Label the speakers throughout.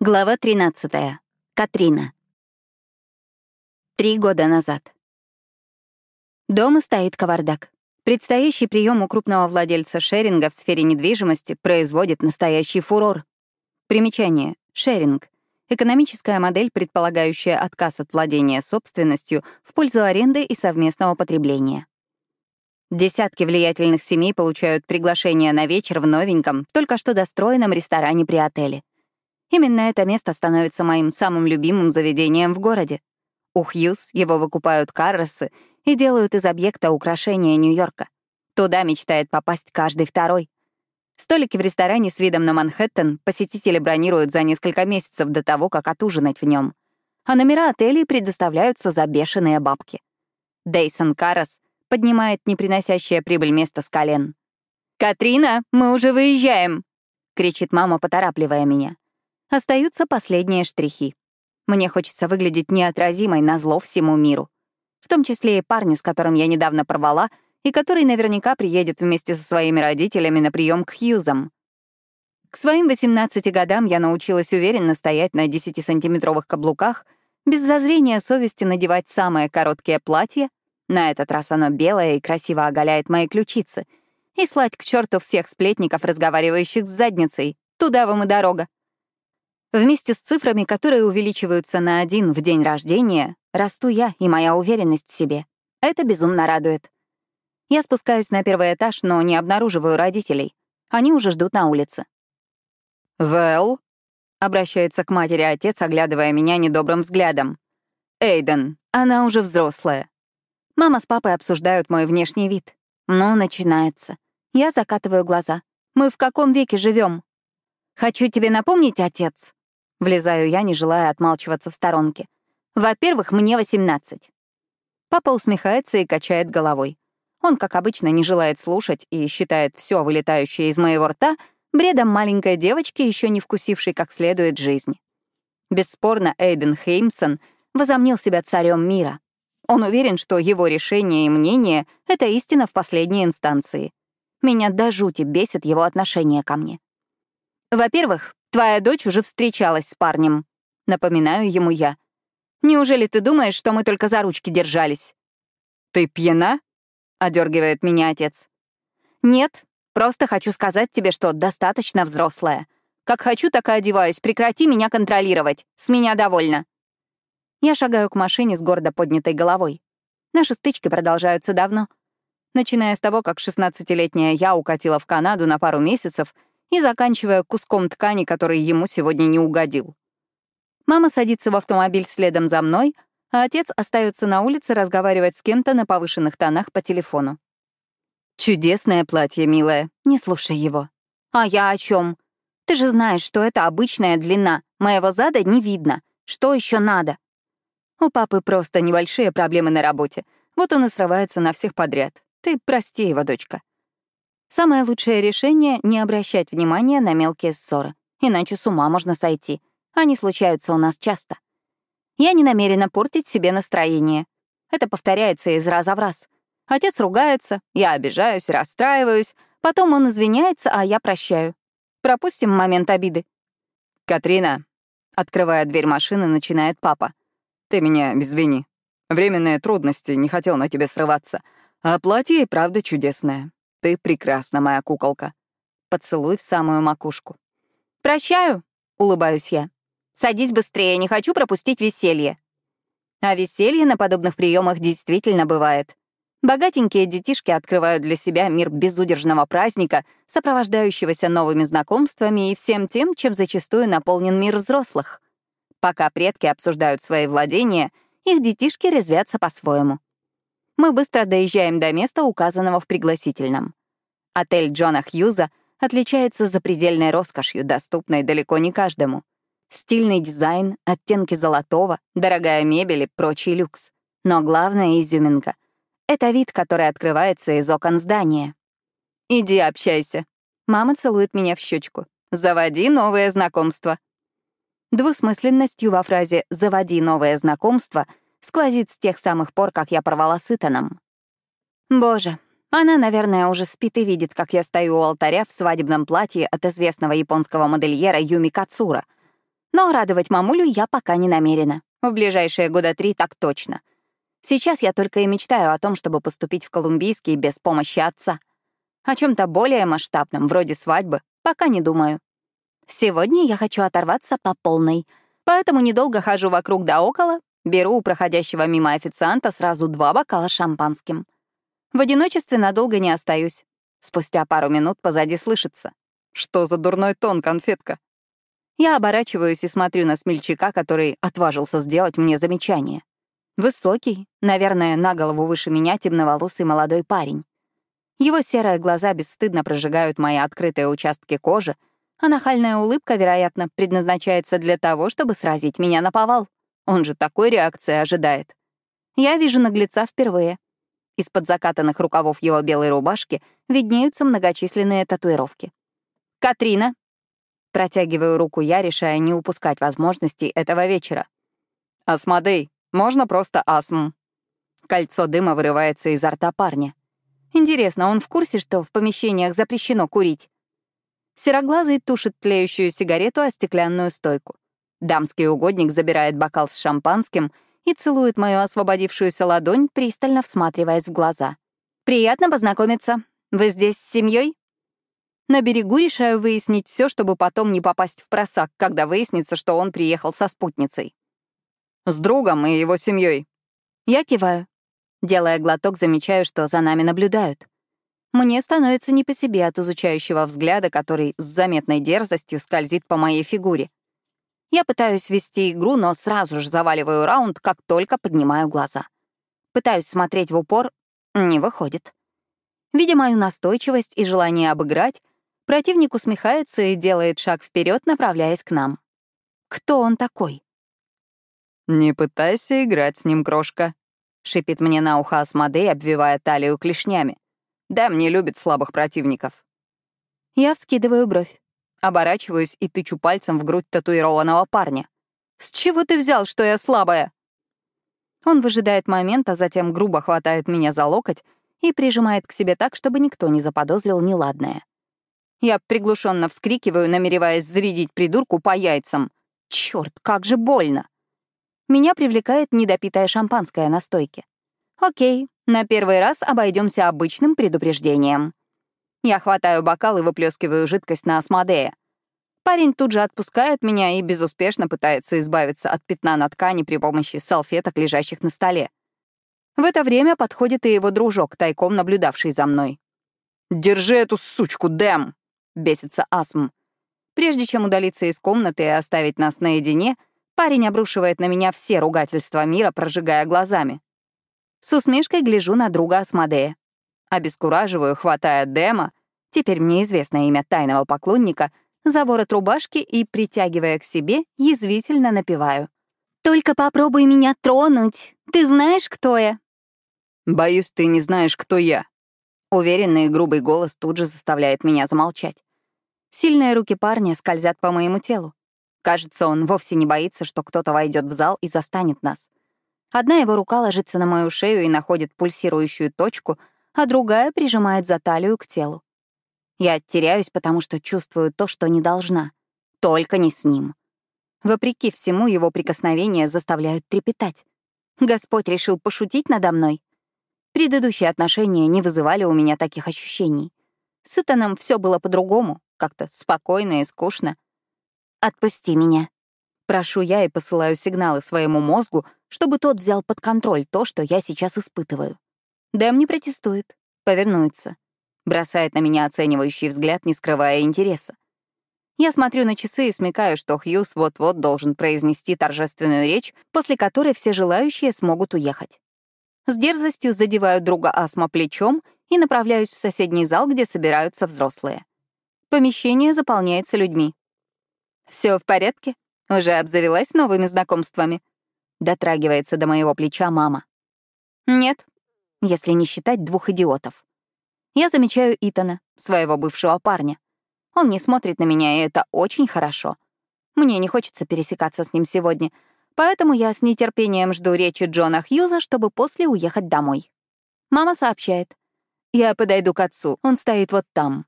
Speaker 1: Глава 13. Катрина. Три года назад. Дома стоит кавардак. Предстоящий прием у крупного владельца шеринга в сфере недвижимости производит настоящий фурор. Примечание. Шеринг — экономическая модель, предполагающая отказ от владения собственностью в пользу аренды и совместного потребления. Десятки влиятельных семей получают приглашение на вечер в новеньком, только что достроенном ресторане при отеле. Именно это место становится моим самым любимым заведением в городе. У Хьюз его выкупают Карросы и делают из объекта украшения Нью-Йорка. Туда мечтает попасть каждый второй. Столики в ресторане с видом на Манхэттен посетители бронируют за несколько месяцев до того, как отужинать в нем. А номера отелей предоставляются за бешеные бабки. Дейсон Каррос поднимает неприносящее прибыль место с колен. «Катрина, мы уже выезжаем!» — кричит мама, поторапливая меня. Остаются последние штрихи. Мне хочется выглядеть неотразимой на зло всему миру. В том числе и парню, с которым я недавно порвала, и который наверняка приедет вместе со своими родителями на прием к Хьюзам. К своим 18 годам я научилась уверенно стоять на 10-сантиметровых каблуках, без зазрения совести надевать самое короткое платье, на этот раз оно белое и красиво оголяет мои ключицы, и слать к черту всех сплетников, разговаривающих с задницей. Туда вам и дорога. Вместе с цифрами, которые увеличиваются на один в день рождения, расту я и моя уверенность в себе. Это безумно радует. Я спускаюсь на первый этаж, но не обнаруживаю родителей. Они уже ждут на улице.
Speaker 2: «Вэл?» — обращается к матери отец, оглядывая меня недобрым взглядом. «Эйден, она уже взрослая».
Speaker 1: Мама с папой обсуждают мой внешний вид. Ну, начинается. Я закатываю глаза. Мы в каком веке живем? Хочу тебе напомнить, отец, Влезаю я, не желая отмалчиваться в сторонке. Во-первых, мне 18. Папа усмехается и качает головой. Он, как обычно, не желает слушать и считает все вылетающее из моего рта бредом маленькой девочки, еще не вкусившей как следует жизнь. Бесспорно, Эйден Хеймсон возомнил себя царем мира. Он уверен, что его решение и мнение — это истина в последней инстанции. Меня до жути бесит его отношение ко мне. Во-первых, Твоя дочь уже встречалась с парнем. Напоминаю ему я. Неужели ты думаешь, что мы только за ручки держались?
Speaker 2: Ты пьяна? Одергивает меня отец.
Speaker 1: Нет, просто хочу сказать тебе, что достаточно взрослая. Как хочу, так и одеваюсь. Прекрати меня контролировать. С меня довольно. Я шагаю к машине с гордо поднятой головой. Наши стычки продолжаются давно. Начиная с того, как 16-летняя я укатила в Канаду на пару месяцев — и заканчивая куском ткани, который ему сегодня не угодил. Мама садится в автомобиль следом за мной, а отец остается на улице разговаривать с кем-то на повышенных тонах по телефону.
Speaker 2: «Чудесное платье, милая.
Speaker 1: Не слушай его». «А я о чем? Ты же знаешь, что это обычная длина. Моего зада не видно. Что еще надо?» У папы просто небольшие проблемы на работе. Вот он и срывается на всех подряд. Ты прости его, дочка. Самое лучшее решение — не обращать внимания на мелкие ссоры, иначе с ума можно сойти. Они случаются у нас часто. Я не намерена портить себе настроение. Это повторяется из раза в раз. Отец ругается, я обижаюсь, расстраиваюсь, потом он извиняется, а я прощаю. Пропустим момент обиды.
Speaker 2: «Катрина», — открывая дверь машины, начинает папа. «Ты меня извини. Временные трудности, не хотел на тебе срываться. А платье и правда чудесное. Ты прекрасна, моя куколка.
Speaker 1: Поцелуй в самую макушку. Прощаю, улыбаюсь я. Садись быстрее, не хочу пропустить веселье. А веселье на подобных приемах действительно бывает. Богатенькие детишки открывают для себя мир безудержного праздника, сопровождающегося новыми знакомствами и всем тем, чем зачастую наполнен мир взрослых. Пока предки обсуждают свои владения, их детишки резвятся по-своему мы быстро доезжаем до места, указанного в пригласительном. Отель Джона Хьюза отличается запредельной роскошью, доступной далеко не каждому. Стильный дизайн, оттенки золотого, дорогая мебель и прочий люкс. Но главная изюминка — это вид, который открывается из окон здания. «Иди общайся». Мама целует меня в щечку. «Заводи новые знакомства». Двусмысленностью во фразе «заводи новое знакомство» сквозит с тех самых пор, как я порвала с Итаном. Боже, она, наверное, уже спит и видит, как я стою у алтаря в свадебном платье от известного японского модельера Юми Кацура. Но радовать мамулю я пока не намерена. В ближайшие года три так точно. Сейчас я только и мечтаю о том, чтобы поступить в Колумбийский без помощи отца. О чем то более масштабном, вроде свадьбы, пока не думаю. Сегодня я хочу оторваться по полной, поэтому недолго хожу вокруг да около, беру у проходящего мимо официанта сразу два бокала шампанским. В одиночестве надолго не остаюсь. Спустя пару минут позади слышится.
Speaker 2: «Что за дурной тон, конфетка?»
Speaker 1: Я оборачиваюсь и смотрю на смельчака, который отважился сделать мне замечание. Высокий, наверное, на голову выше меня темноволосый молодой парень. Его серые глаза бесстыдно прожигают мои открытые участки кожи, а нахальная улыбка, вероятно, предназначается для того, чтобы сразить меня на повал. Он же такой реакции ожидает. Я вижу наглеца впервые. Из-под закатанных рукавов его белой рубашки виднеются многочисленные татуировки. «Катрина!» Протягиваю руку я, решая не упускать возможности этого вечера.
Speaker 2: «Асмодей, можно просто асм».
Speaker 1: Кольцо дыма вырывается изо рта парня. Интересно, он в курсе, что в помещениях запрещено курить? Сероглазый тушит тлеющую сигарету о стеклянную стойку. Дамский угодник забирает бокал с шампанским и целует мою освободившуюся ладонь, пристально всматриваясь в глаза. «Приятно познакомиться. Вы здесь с семьей? На берегу решаю выяснить все, чтобы потом не попасть в просак, когда выяснится, что он приехал со спутницей.
Speaker 2: «С другом и его семьей.
Speaker 1: Я киваю. Делая глоток, замечаю, что за нами наблюдают. Мне становится не по себе от изучающего взгляда, который с заметной дерзостью скользит по моей фигуре. Я пытаюсь вести игру, но сразу же заваливаю раунд, как только поднимаю глаза. Пытаюсь смотреть в упор — не выходит. Видя мою настойчивость и желание обыграть, противник усмехается и делает шаг вперед, направляясь к нам. Кто он такой?
Speaker 2: «Не пытайся играть с ним, крошка», — шипит мне на ухо Асмодей, обвивая талию клешнями. Да, мне любит слабых противников.
Speaker 1: Я вскидываю бровь, оборачиваюсь и тычу пальцем в грудь татуированного парня. «С чего ты взял, что я слабая?» Он выжидает момент, а затем грубо хватает меня за локоть и прижимает к себе так, чтобы никто не заподозрил неладное. Я приглушенно вскрикиваю, намереваясь зарядить придурку по яйцам. Черт, как же больно! Меня привлекает недопитое шампанское на стойке. Окей, на первый раз обойдемся обычным предупреждением. Я хватаю бокал и выплескиваю жидкость на Асмодея. Парень тут же отпускает меня и безуспешно пытается избавиться от пятна на ткани при помощи салфеток, лежащих на столе. В это время подходит и его дружок, тайком наблюдавший за мной.
Speaker 2: «Держи эту сучку, Дэм!» — бесится Асм.
Speaker 1: Прежде чем удалиться из комнаты и оставить нас наедине, парень обрушивает на меня все ругательства мира, прожигая глазами. С усмешкой гляжу на друга Асмодея. Обескураживаю, хватая Дема, теперь мне известно имя тайного поклонника, за ворот рубашки и, притягивая к себе, язвительно напеваю. «Только попробуй меня тронуть. Ты знаешь, кто я?»
Speaker 2: «Боюсь, ты не знаешь, кто я».
Speaker 1: Уверенный и грубый голос тут же заставляет меня замолчать. Сильные руки парня скользят по моему телу. Кажется, он вовсе не боится, что кто-то войдет в зал и застанет нас. Одна его рука ложится на мою шею и находит пульсирующую точку, а другая прижимает за талию к телу. Я теряюсь, потому что чувствую то, что не должна. Только не с ним. Вопреки всему, его прикосновения заставляют трепетать. Господь решил пошутить надо мной. Предыдущие отношения не вызывали у меня таких ощущений. С Итаном все было по-другому, как-то спокойно и скучно. «Отпусти меня», Прошу я и посылаю сигналы своему мозгу, чтобы тот взял под контроль то, что я сейчас испытываю. Дэм не протестует, повернуется, бросает на меня оценивающий взгляд, не скрывая интереса. Я смотрю на часы и смекаю, что Хьюз вот-вот должен произнести торжественную речь, после которой все желающие смогут уехать. С дерзостью задеваю друга астма плечом и направляюсь в соседний зал, где собираются взрослые. Помещение заполняется людьми. Все в порядке?» Уже обзавелась новыми знакомствами? Дотрагивается до моего плеча мама. Нет, если не считать двух идиотов. Я замечаю Итана, своего бывшего парня. Он не смотрит на меня, и это очень хорошо. Мне не хочется пересекаться с ним сегодня, поэтому я с нетерпением жду речи Джона Хьюза, чтобы после уехать домой. Мама сообщает. Я подойду к отцу, он стоит вот там.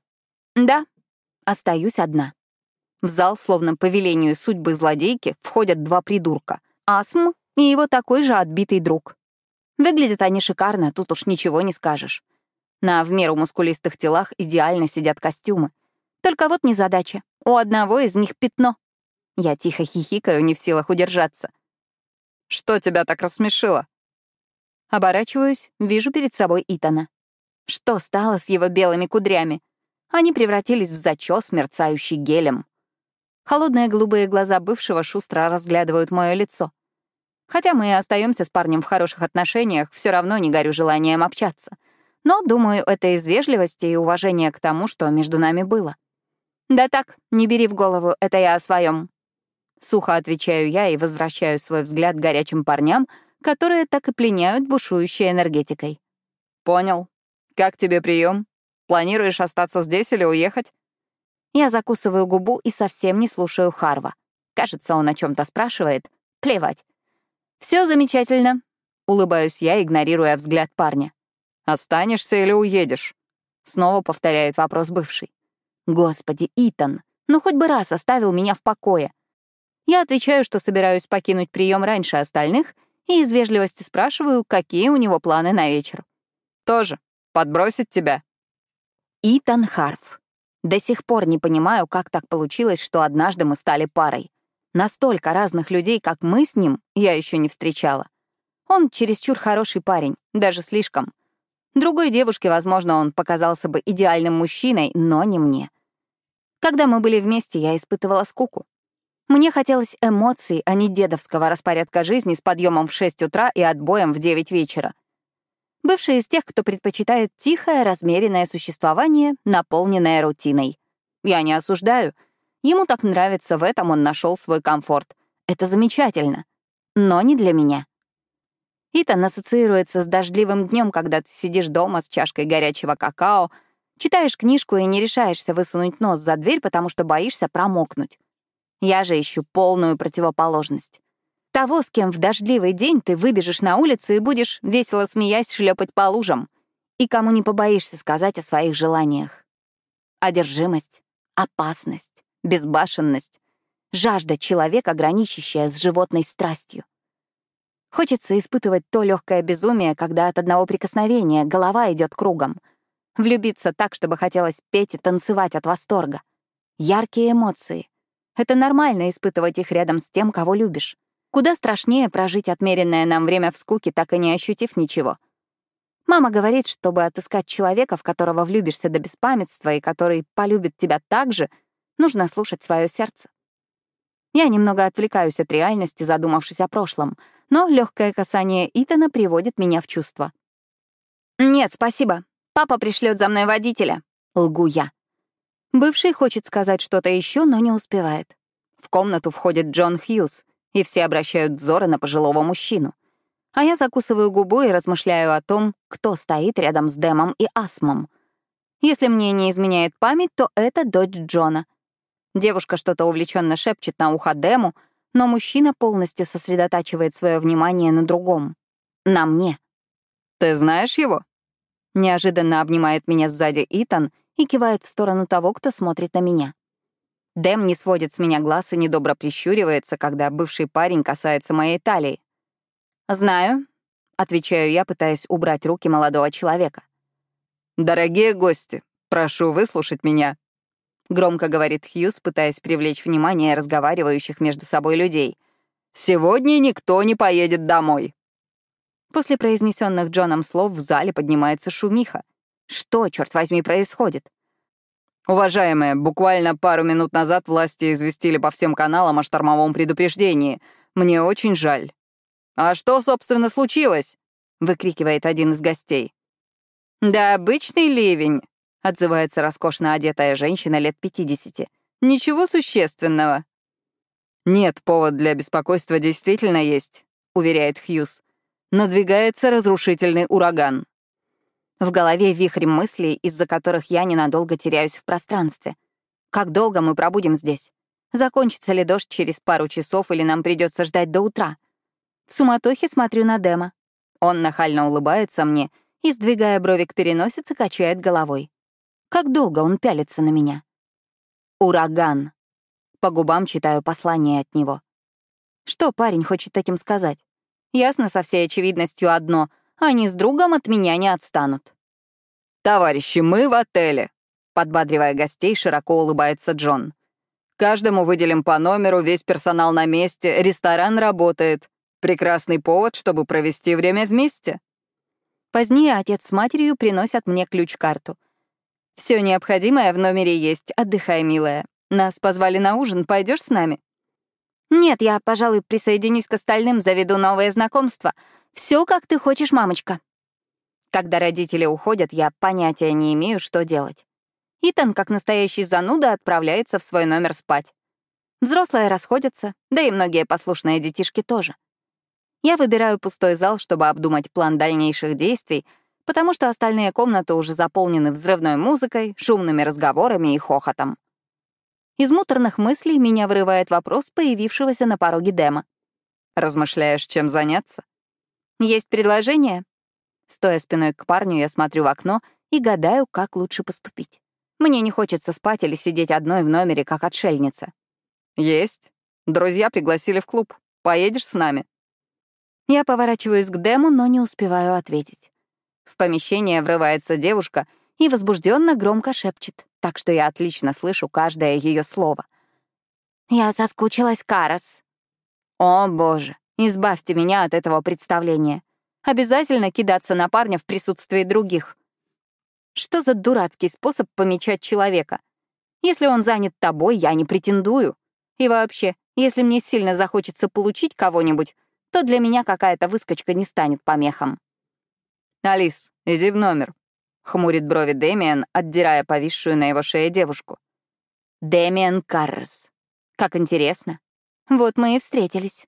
Speaker 1: Да, остаюсь одна. В зал, словно по велению судьбы злодейки, входят два придурка — Асм и его такой же отбитый друг. Выглядят они шикарно, тут уж ничего не скажешь. На в меру мускулистых телах идеально сидят костюмы. Только вот незадача. У одного из них пятно. Я тихо хихикаю, не в силах удержаться.
Speaker 2: «Что тебя так рассмешило?»
Speaker 1: Оборачиваюсь, вижу перед собой Итана. Что стало с его белыми кудрями? Они превратились в зачес, мерцающий гелем. Холодные голубые глаза бывшего шустро разглядывают мое лицо. Хотя мы и остаемся с парнем в хороших отношениях, все равно не горю желанием общаться. Но, думаю, это из вежливости и уважения к тому, что между нами было. Да так, не бери в голову, это я о своем. Сухо отвечаю я и возвращаю свой взгляд горячим парням, которые так и пленяют бушующей энергетикой.
Speaker 2: Понял. Как тебе прием? Планируешь остаться здесь или уехать?
Speaker 1: Я закусываю губу и совсем не слушаю Харва. Кажется, он о чем то спрашивает. Плевать. Все замечательно. Улыбаюсь я, игнорируя взгляд парня.
Speaker 2: «Останешься или уедешь?»
Speaker 1: Снова повторяет вопрос бывший. «Господи, Итан, ну хоть бы раз оставил меня в покое». Я отвечаю, что собираюсь покинуть прием раньше остальных, и из вежливости спрашиваю, какие у него планы на вечер.
Speaker 2: «Тоже. Подбросить тебя?»
Speaker 1: Итан Харф. До сих пор не понимаю, как так получилось, что однажды мы стали парой. Настолько разных людей, как мы с ним, я еще не встречала. Он чересчур хороший парень, даже слишком. Другой девушке, возможно, он показался бы идеальным мужчиной, но не мне. Когда мы были вместе, я испытывала скуку. Мне хотелось эмоций, а не дедовского распорядка жизни с подъемом в 6 утра и отбоем в 9 вечера. Бывший из тех, кто предпочитает тихое, размеренное существование, наполненное рутиной. Я не осуждаю. Ему так нравится, в этом он нашел свой комфорт. Это замечательно. Но не для меня. Итан ассоциируется с дождливым днем, когда ты сидишь дома с чашкой горячего какао, читаешь книжку и не решаешься высунуть нос за дверь, потому что боишься промокнуть. Я же ищу полную противоположность. Того, с кем в дождливый день ты выбежишь на улицу и будешь, весело смеясь, шлепать по лужам. И кому не побоишься сказать о своих желаниях. Одержимость, опасность, безбашенность, жажда человека, граничащая с животной страстью. Хочется испытывать то легкое безумие, когда от одного прикосновения голова идет кругом. Влюбиться так, чтобы хотелось петь и танцевать от восторга. Яркие эмоции. Это нормально испытывать их рядом с тем, кого любишь. Куда страшнее прожить отмеренное нам время в скуке, так и не ощутив ничего. Мама говорит, чтобы отыскать человека, в которого влюбишься до беспамятства и который полюбит тебя так же, нужно слушать свое сердце. Я немного отвлекаюсь от реальности, задумавшись о прошлом — но легкое касание Итана приводит меня в чувство. «Нет, спасибо. Папа пришлет за мной водителя». Лгу я. Бывший хочет сказать что-то еще, но не успевает. В комнату входит Джон Хьюз, и все обращают взоры на пожилого мужчину. А я закусываю губу и размышляю о том, кто стоит рядом с Дэмом и Асмом. Если мне не изменяет память, то это дочь Джона. Девушка что-то увлеченно шепчет на ухо Дэму, но мужчина полностью сосредотачивает свое внимание на другом. На мне.
Speaker 2: «Ты знаешь его?»
Speaker 1: Неожиданно обнимает меня сзади Итан и кивает в сторону того, кто смотрит на меня. Дэм не сводит с меня глаз и недобро прищуривается, когда бывший парень касается моей талии. «Знаю», — отвечаю я, пытаясь убрать руки молодого человека.
Speaker 2: «Дорогие гости, прошу выслушать меня»,
Speaker 1: громко говорит Хьюз, пытаясь привлечь внимание разговаривающих между собой людей.
Speaker 2: «Сегодня никто не поедет домой».
Speaker 1: После произнесенных Джоном слов в зале поднимается шумиха. Что, черт возьми, происходит?
Speaker 2: Уважаемые, буквально пару минут назад власти известили по всем каналам о штормовом предупреждении. Мне очень жаль. «А что, собственно, случилось?» — выкрикивает один из гостей.
Speaker 1: «Да обычный ливень», — отзывается роскошно одетая женщина лет 50. «Ничего существенного».
Speaker 2: «Нет, повод для беспокойства действительно есть», — уверяет Хьюз. «Надвигается разрушительный ураган».
Speaker 1: В голове вихрь мыслей, из-за которых я ненадолго теряюсь в пространстве. Как долго мы пробудем здесь? Закончится ли дождь через пару часов или нам придется ждать до утра? В суматохе смотрю на Дема. Он нахально улыбается мне и, сдвигая брови к переносице, качает головой. Как долго он пялится на меня? Ураган. По губам читаю послание от него. Что парень хочет этим сказать? Ясно со всей очевидностью одно — они с другом от меня не отстанут.
Speaker 2: «Товарищи, мы в отеле», — подбадривая гостей, широко улыбается Джон. «Каждому выделим по номеру, весь персонал на месте, ресторан работает. Прекрасный повод, чтобы провести время вместе».
Speaker 1: Позднее отец с матерью приносят мне ключ-карту. Все необходимое в номере есть, отдыхай, милая. Нас позвали на ужин, пойдешь с нами? Нет, я, пожалуй, присоединюсь к остальным, заведу новые знакомства. Все, как ты хочешь, мамочка. Когда родители уходят, я понятия не имею, что делать. Итан, как настоящий зануда, отправляется в свой номер спать. Взрослые расходятся, да и многие послушные детишки тоже. Я выбираю пустой зал, чтобы обдумать план дальнейших действий, потому что остальные комнаты уже заполнены взрывной музыкой, шумными разговорами и хохотом. Из муторных мыслей меня вырывает вопрос появившегося на пороге Дэма.
Speaker 2: «Размышляешь, чем заняться?»
Speaker 1: «Есть предложение?» Стоя спиной к парню, я смотрю в окно и гадаю, как лучше поступить. Мне не хочется спать или сидеть одной в номере, как отшельница.
Speaker 2: «Есть. Друзья пригласили в клуб. Поедешь с нами?»
Speaker 1: Я поворачиваюсь к Дэму, но не успеваю ответить. В помещение врывается девушка и возбужденно громко шепчет, так что я отлично слышу каждое ее слово. «Я соскучилась, Карас». «О, боже, избавьте меня от этого представления. Обязательно кидаться на парня в присутствии других. Что за дурацкий способ помечать человека? Если он занят тобой, я не претендую. И вообще, если мне сильно захочется получить кого-нибудь, то для меня какая-то выскочка не станет помехом.
Speaker 2: «Алис, иди в номер», — хмурит брови Дэмиан, отдирая повисшую на его шее девушку.
Speaker 1: Дэмиан Каррес. Как интересно. Вот мы и встретились.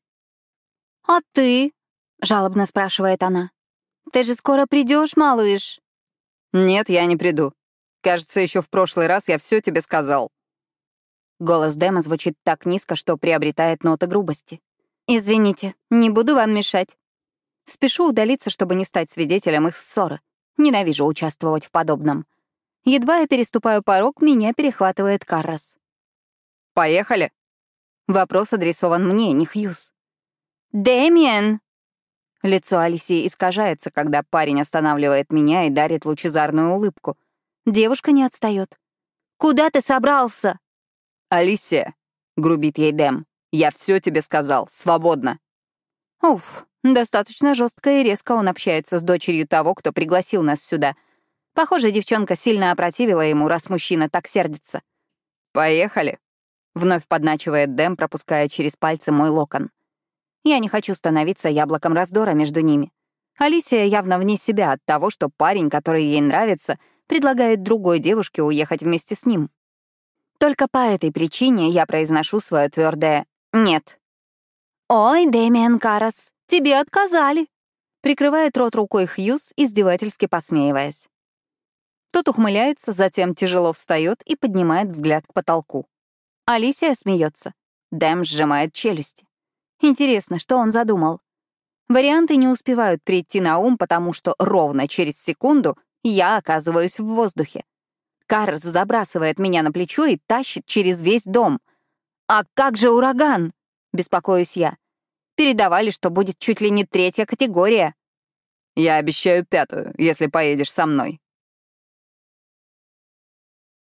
Speaker 1: «А ты?» — жалобно спрашивает она. «Ты же скоро придешь, малыш?»
Speaker 2: «Нет, я не приду. Кажется, еще в прошлый раз я все тебе сказал».
Speaker 1: Голос Дэма звучит так низко, что приобретает ноты грубости. «Извините, не буду вам мешать». Спешу удалиться, чтобы не стать свидетелем их ссоры. Ненавижу участвовать в подобном. Едва я переступаю порог, меня перехватывает Каррас.
Speaker 2: «Поехали?»
Speaker 1: Вопрос адресован мне, не Хьюз. «Дэмиен!» Лицо Алисии искажается, когда парень останавливает меня и дарит лучезарную улыбку. Девушка не отстает. «Куда ты собрался?»
Speaker 2: «Алисия», — грубит ей Дэм. Я все тебе сказал. Свободно.
Speaker 1: Уф, достаточно жестко и резко он общается с дочерью того, кто пригласил нас сюда. Похоже, девчонка сильно опротивила ему, раз мужчина так сердится.
Speaker 2: «Поехали», — вновь подначивает Дэм, пропуская через пальцы мой локон.
Speaker 1: Я не хочу становиться яблоком раздора между ними. Алисия явно вне себя от того, что парень, который ей нравится, предлагает другой девушке уехать вместе с ним. Только по этой причине я произношу свое твердое «Нет». «Ой, Дэмиан Карас, тебе отказали», — прикрывает рот рукой Хьюз, издевательски посмеиваясь. Тот ухмыляется, затем тяжело встает и поднимает взгляд к потолку. Алисия смеется. Дэм сжимает челюсти. Интересно, что он задумал? Варианты не успевают прийти на ум, потому что ровно через секунду я оказываюсь в воздухе. Карс забрасывает меня на плечо и тащит через весь дом — «А как же ураган?» — беспокоюсь я. Передавали, что будет чуть ли не третья категория.
Speaker 2: «Я обещаю пятую, если поедешь со мной».